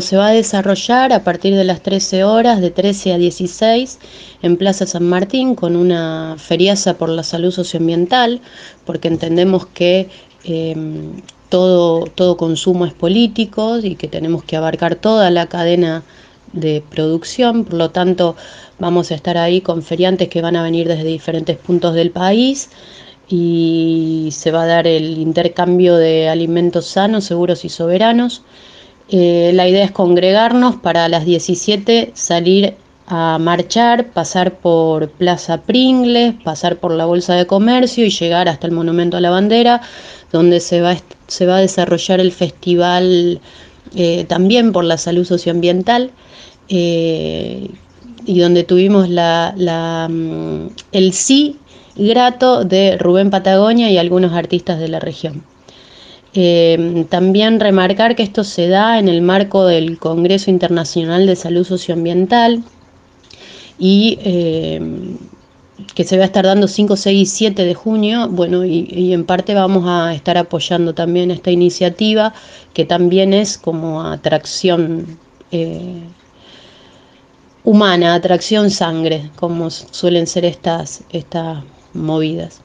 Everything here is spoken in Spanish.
Se va a desarrollar a partir de las 13 horas, de 13 a 16, en Plaza San Martín, con una feriaza por la salud socioambiental, porque entendemos que em, todo, todo consumo es político y que tenemos que abarcar toda la cadena de producción, por lo tanto vamos a estar ahí con feriantes que van a venir desde diferentes puntos del país y se va a dar el intercambio de alimentos sanos, seguros y soberanos. Eh, la idea es congregarnos para las 17 salir a marchar, pasar por Plaza Pringles, pasar por la Bolsa de Comercio y llegar hasta el Monumento a la Bandera, donde se va, a desarrollar el festival eh, también por la salud socioambiental. Eh, y donde tuvimos la, mm, el sí grato de Rubén Patagonia y algunos artistas de la región. Eh, también remarcar que esto se da en el marco del Congreso Internacional de Salud Socioambiental y que se va a estar dando 5, 6 y 7 de junio, bueno, y, en parte vamos a estar apoyando también esta iniciativa, que también es como atracción eh, humana, atracción sangre, como suelen ser estas, estas movidas.